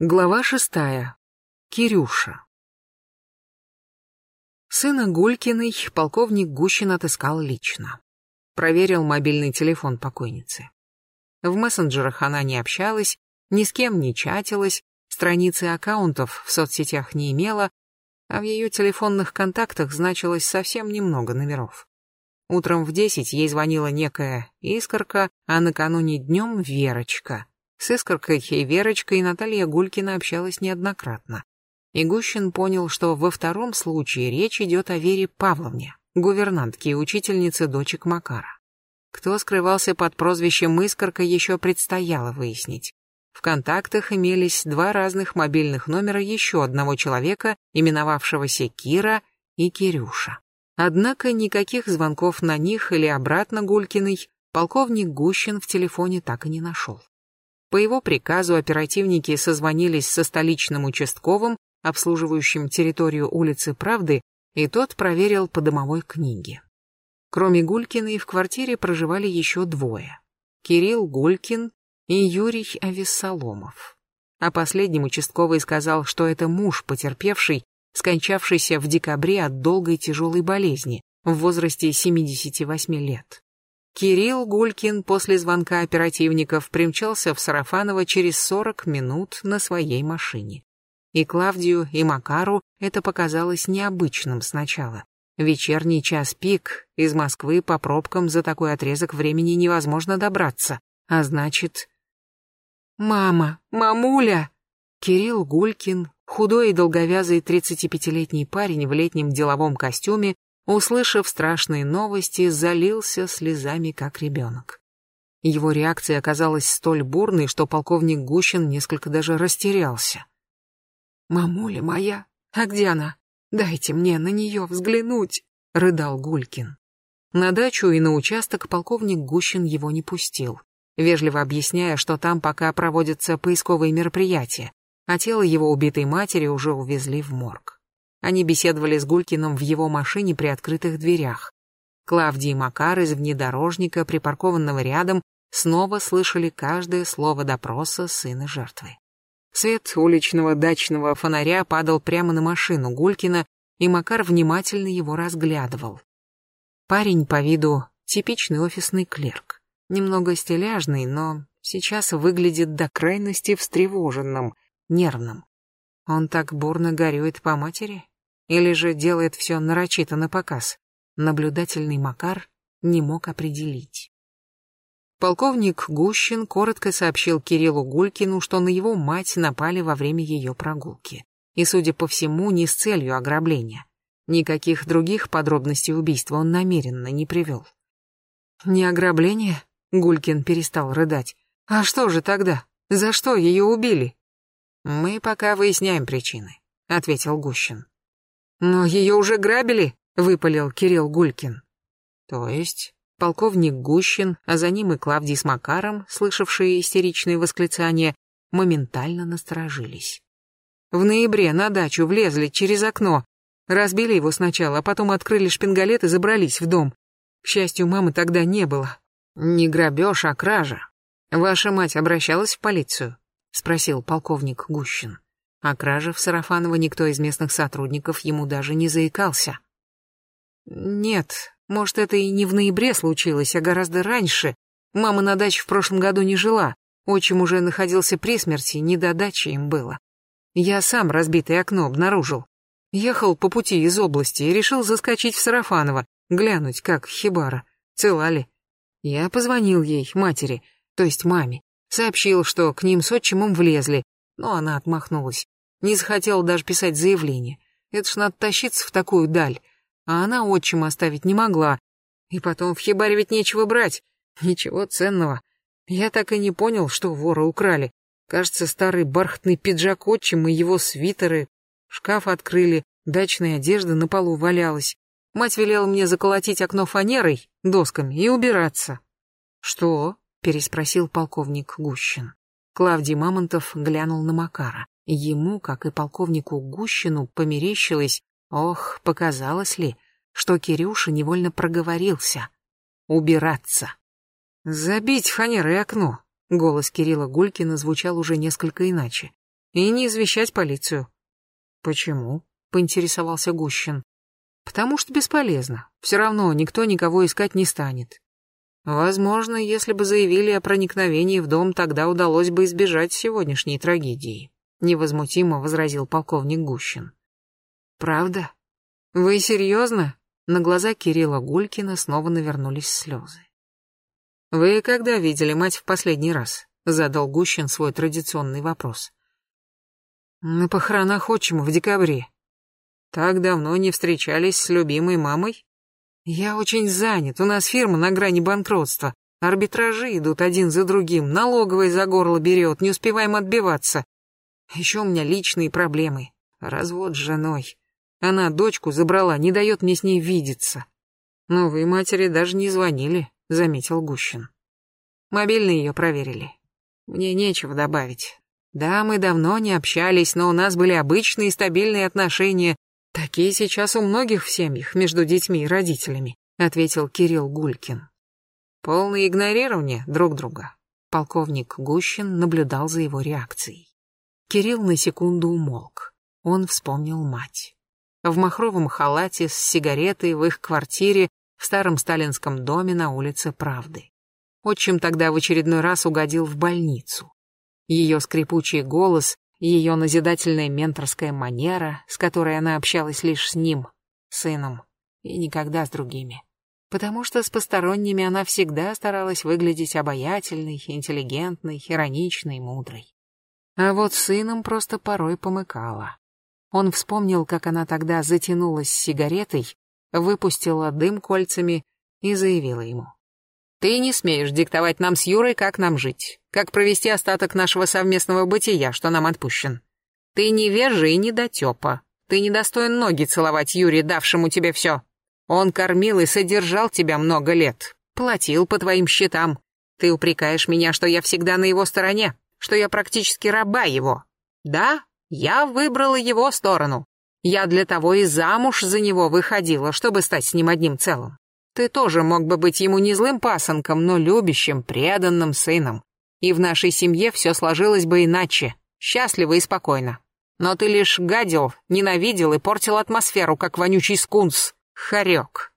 Глава шестая. Кирюша. Сына Гулькиной полковник Гущин отыскал лично. Проверил мобильный телефон покойницы. В мессенджерах она не общалась, ни с кем не чатилась, страницы аккаунтов в соцсетях не имела, а в ее телефонных контактах значилось совсем немного номеров. Утром в десять ей звонила некая Искорка, а накануне днем Верочка — с Искоркой и Верочкой Наталья Гулькина общалась неоднократно. И Гущин понял, что во втором случае речь идет о Вере Павловне, гувернантке и учительнице дочек Макара. Кто скрывался под прозвищем Искорка, еще предстояло выяснить. В контактах имелись два разных мобильных номера еще одного человека, именовавшегося Кира и Кирюша. Однако никаких звонков на них или обратно Гулькиной полковник Гущин в телефоне так и не нашел. По его приказу оперативники созвонились со столичным участковым, обслуживающим территорию улицы Правды, и тот проверил по домовой книге. Кроме Гулькиной в квартире проживали еще двое. Кирилл Гулькин и Юрий Авессаломов. А последним участковый сказал, что это муж потерпевший, скончавшийся в декабре от долгой тяжелой болезни в возрасте 78 лет. Кирилл Гулькин после звонка оперативников примчался в Сарафаново через 40 минут на своей машине. И Клавдию, и Макару это показалось необычным сначала. Вечерний час пик, из Москвы по пробкам за такой отрезок времени невозможно добраться. А значит... «Мама! Мамуля!» Кирилл Гулькин, худой и долговязый 35-летний парень в летнем деловом костюме, услышав страшные новости, залился слезами, как ребенок. Его реакция оказалась столь бурной, что полковник Гущин несколько даже растерялся. «Мамуля моя, а где она? Дайте мне на нее взглянуть», — рыдал Гулькин. На дачу и на участок полковник Гущин его не пустил, вежливо объясняя, что там пока проводятся поисковые мероприятия, а тело его убитой матери уже увезли в морг. Они беседовали с Гулькиным в его машине при открытых дверях. Клавдий и Макар из внедорожника, припаркованного рядом, снова слышали каждое слово допроса сына жертвы. Свет уличного дачного фонаря падал прямо на машину Гулькина, и Макар внимательно его разглядывал. Парень по виду типичный офисный клерк. Немного стиляжный, но сейчас выглядит до крайности встревоженным, нервным. Он так бурно горюет по матери? Или же делает все нарочито на показ? Наблюдательный Макар не мог определить. Полковник Гущин коротко сообщил Кириллу Гулькину, что на его мать напали во время ее прогулки. И, судя по всему, не с целью ограбления. Никаких других подробностей убийства он намеренно не привел. «Не ограбление?» — Гулькин перестал рыдать. «А что же тогда? За что ее убили?» «Мы пока выясняем причины», — ответил Гущин. «Но ее уже грабили», — выпалил Кирилл Гулькин. «То есть?» Полковник Гущин, а за ним и Клавдий с Макаром, слышавшие истеричные восклицания, моментально насторожились. В ноябре на дачу влезли через окно, разбили его сначала, а потом открыли шпингалет и забрались в дом. К счастью, мамы тогда не было. Не грабеж, а кража. Ваша мать обращалась в полицию? Спросил полковник Гущин. О краже в Сарафаново никто из местных сотрудников ему даже не заикался. Нет, может, это и не в ноябре случилось, а гораздо раньше. Мама на даче в прошлом году не жила. Отчим уже находился при смерти, не до дачи им было. Я сам разбитое окно обнаружил. Ехал по пути из области и решил заскочить в Сарафаново, глянуть, как Хибара, цела ли. Я позвонил ей, матери, то есть маме, сообщил, что к ним с отчимом влезли, но она отмахнулась. Не захотела даже писать заявление. Это ж надо тащиться в такую даль. А она отчима оставить не могла. И потом в хибаре ведь нечего брать. Ничего ценного. Я так и не понял, что вора украли. Кажется, старый бархатный пиджак отчима и его свитеры. Шкаф открыли, дачная одежда на полу валялась. Мать велела мне заколотить окно фанерой, досками и убираться. «Что?» — переспросил полковник Гущин. Клавдий Мамонтов глянул на Макара. Ему, как и полковнику Гущину, померещилось, ох, показалось ли, что Кирюша невольно проговорился. Убираться. «Забить фанерой окно», — голос Кирилла Гулькина звучал уже несколько иначе. и не извещать полицию. Почему? поинтересовался Гущин. Потому что бесполезно. Все равно никто никого искать не станет. Возможно, если бы заявили о проникновении в дом, тогда удалось бы избежать сегодняшней трагедии, невозмутимо возразил полковник Гущин. Правда? Вы серьезно? На глаза Кирилла Гулькина снова навернулись слезы. Вы когда видели мать в последний раз? Задал Гущин свой традиционный вопрос. На похоронах отчима в декабре. Так давно не встречались с любимой мамой? Я очень занят, у нас фирма на грани банкротства. Арбитражи идут один за другим, налоговая за горло берет, не успеваем отбиваться. Еще у меня личные проблемы. Развод с женой. Она дочку забрала, не дает мне с ней видеться. Новые матери даже не звонили, заметил Гущин. Мобильный ее проверили. Мне нечего добавить. Да, мы давно не общались, но у нас были обычные стабильные отношения, Такие сейчас у многих в семьях между детьми и родителями, ответил Кирилл Гулькин. Полное игнорирование друг друга. Полковник Гущин наблюдал за его реакцией. Кирилл на секунду умолк. Он вспомнил мать. В махровом халате с сигаретой в их квартире в старом сталинском доме на улице Правды. Отчим тогда в очередной раз угодил в больницу. Ее скрипучий голос ее назидательная менторская манера, с которой она общалась лишь с ним, сыном, и никогда с другими. Потому что с посторонними она всегда старалась выглядеть обаятельной, интеллигентной, ироничной, мудрой. А вот сыном просто порой помыкала. Он вспомнил, как она тогда затянулась сигаретой, выпустила дым кольцами и заявила ему. Ты не смеешь диктовать нам с Юрой, как нам жить, как провести остаток нашего совместного бытия, что нам отпущен. Ты не вежи и не дотепа. Ты не достоин ноги целовать Юре, давшему тебе все. Он кормил и содержал тебя много лет, платил по твоим счетам. Ты упрекаешь меня, что я всегда на его стороне, что я практически раба его. Да, я выбрала его сторону. Я для того и замуж за него выходила, чтобы стать с ним одним целым. Ты тоже мог бы быть ему не злым пасынком, но любящим, преданным сыном. И в нашей семье все сложилось бы иначе, счастливо и спокойно. Но ты лишь гадил, ненавидел и портил атмосферу, как вонючий скунс. Хорек.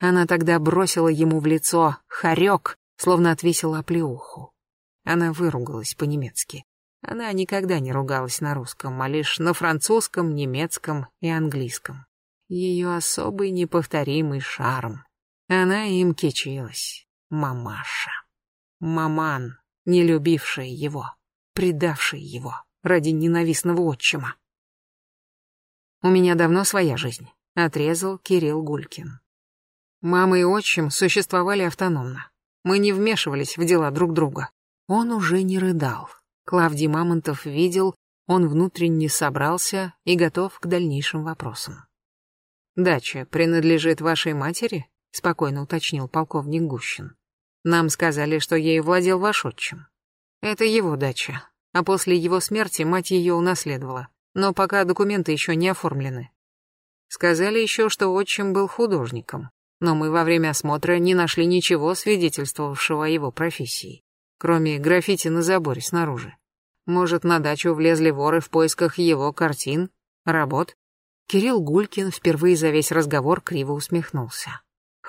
Она тогда бросила ему в лицо хорек, словно отвесила оплеуху. Она выругалась по-немецки. Она никогда не ругалась на русском, а лишь на французском, немецком и английском. Ее особый неповторимый шарм. Она им кичилась. Мамаша. Маман, не любившая его, предавшая его ради ненавистного отчима. «У меня давно своя жизнь», — отрезал Кирилл Гулькин. Мама и отчим существовали автономно. Мы не вмешивались в дела друг друга. Он уже не рыдал. Клавдий Мамонтов видел, он внутренне собрался и готов к дальнейшим вопросам. «Дача принадлежит вашей матери?» Спокойно уточнил полковник Гущин. Нам сказали, что ею владел ваш отчим. Это его дача, а после его смерти мать ее унаследовала, но пока документы еще не оформлены. Сказали еще, что отчим был художником, но мы во время осмотра не нашли ничего, свидетельствовавшего о его профессии, кроме граффити на заборе снаружи. Может, на дачу влезли воры в поисках его картин, работ? Кирилл Гулькин впервые за весь разговор криво усмехнулся.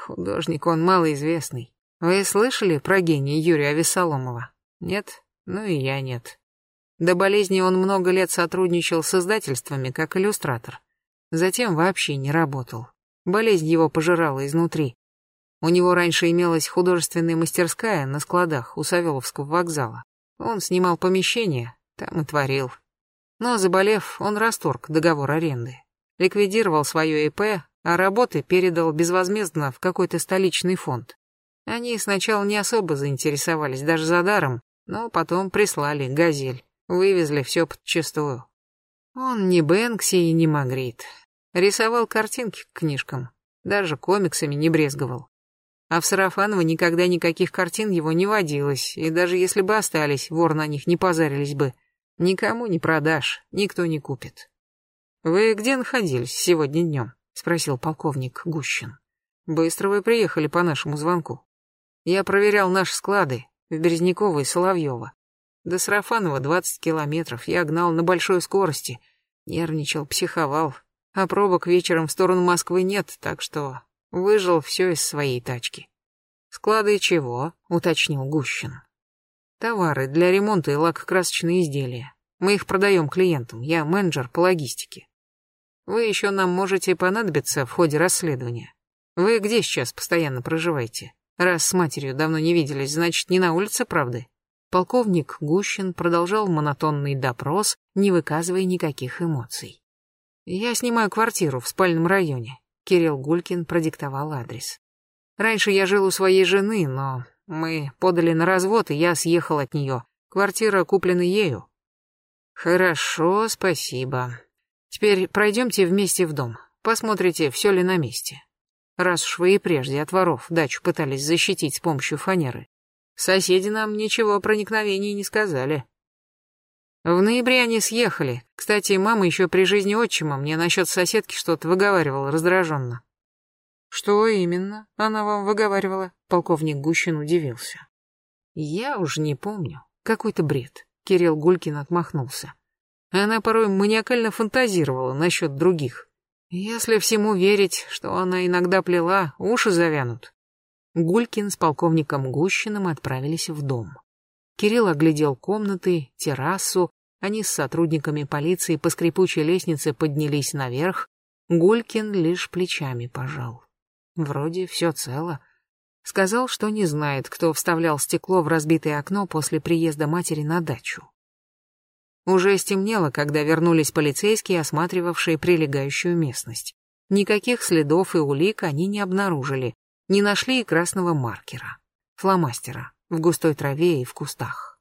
Художник он малоизвестный. Вы слышали про гения Юрия Весоломова? Нет? Ну и я нет. До болезни он много лет сотрудничал с издательствами как иллюстратор. Затем вообще не работал. Болезнь его пожирала изнутри. У него раньше имелась художественная мастерская на складах у Савеловского вокзала. Он снимал помещение, там и творил. Но, заболев, он расторг договор аренды. Ликвидировал свое ИП, а работы передал безвозмездно в какой-то столичный фонд. Они сначала не особо заинтересовались даже за даром, но потом прислали «Газель», вывезли все подчистую. Он не Бэнкси и не Магрит. Рисовал картинки к книжкам, даже комиксами не брезговал. А в Сарафаново никогда никаких картин его не водилось, и даже если бы остались, вор на них не позарились бы. Никому не продашь, никто не купит. Вы где находились сегодня днем? — спросил полковник Гущин. «Быстро вы приехали по нашему звонку. Я проверял наши склады в Березняково и Соловьево. До Сарафанова 20 километров. Я гнал на большой скорости. Нервничал, психовал. А пробок вечером в сторону Москвы нет, так что выжил все из своей тачки. «Склады чего?» — уточнил Гущин. «Товары для ремонта и лакокрасочные изделия. Мы их продаем клиентам. Я менеджер по логистике. Вы еще нам можете понадобиться в ходе расследования. Вы где сейчас постоянно проживаете? Раз с матерью давно не виделись, значит, не на улице, правда?» Полковник Гущин продолжал монотонный допрос, не выказывая никаких эмоций. «Я снимаю квартиру в спальном районе», — Кирилл Гулькин продиктовал адрес. «Раньше я жил у своей жены, но мы подали на развод, и я съехал от нее. Квартира куплена ею». «Хорошо, спасибо. Теперь пройдемте вместе в дом. Посмотрите, все ли на месте. Раз уж вы и прежде от воров дачу пытались защитить с помощью фанеры. Соседи нам ничего о проникновении не сказали. В ноябре они съехали. Кстати, мама еще при жизни отчима мне насчет соседки что-то выговаривала раздраженно. Что именно она вам выговаривала? Полковник Гущин удивился. Я уже не помню. Какой-то бред. Кирилл Гулькин отмахнулся. Она порой маниакально фантазировала насчет других. Если всему верить, что она иногда плела, уши завянут. Гулькин с полковником Гущиным отправились в дом. Кирилл оглядел комнаты, террасу, они с сотрудниками полиции по скрипучей лестнице поднялись наверх, Гулькин лишь плечами пожал. Вроде все цело. Сказал, что не знает, кто вставлял стекло в разбитое окно после приезда матери на дачу. Уже стемнело, когда вернулись полицейские, осматривавшие прилегающую местность. Никаких следов и улик они не обнаружили, не нашли и красного маркера, фломастера, в густой траве и в кустах.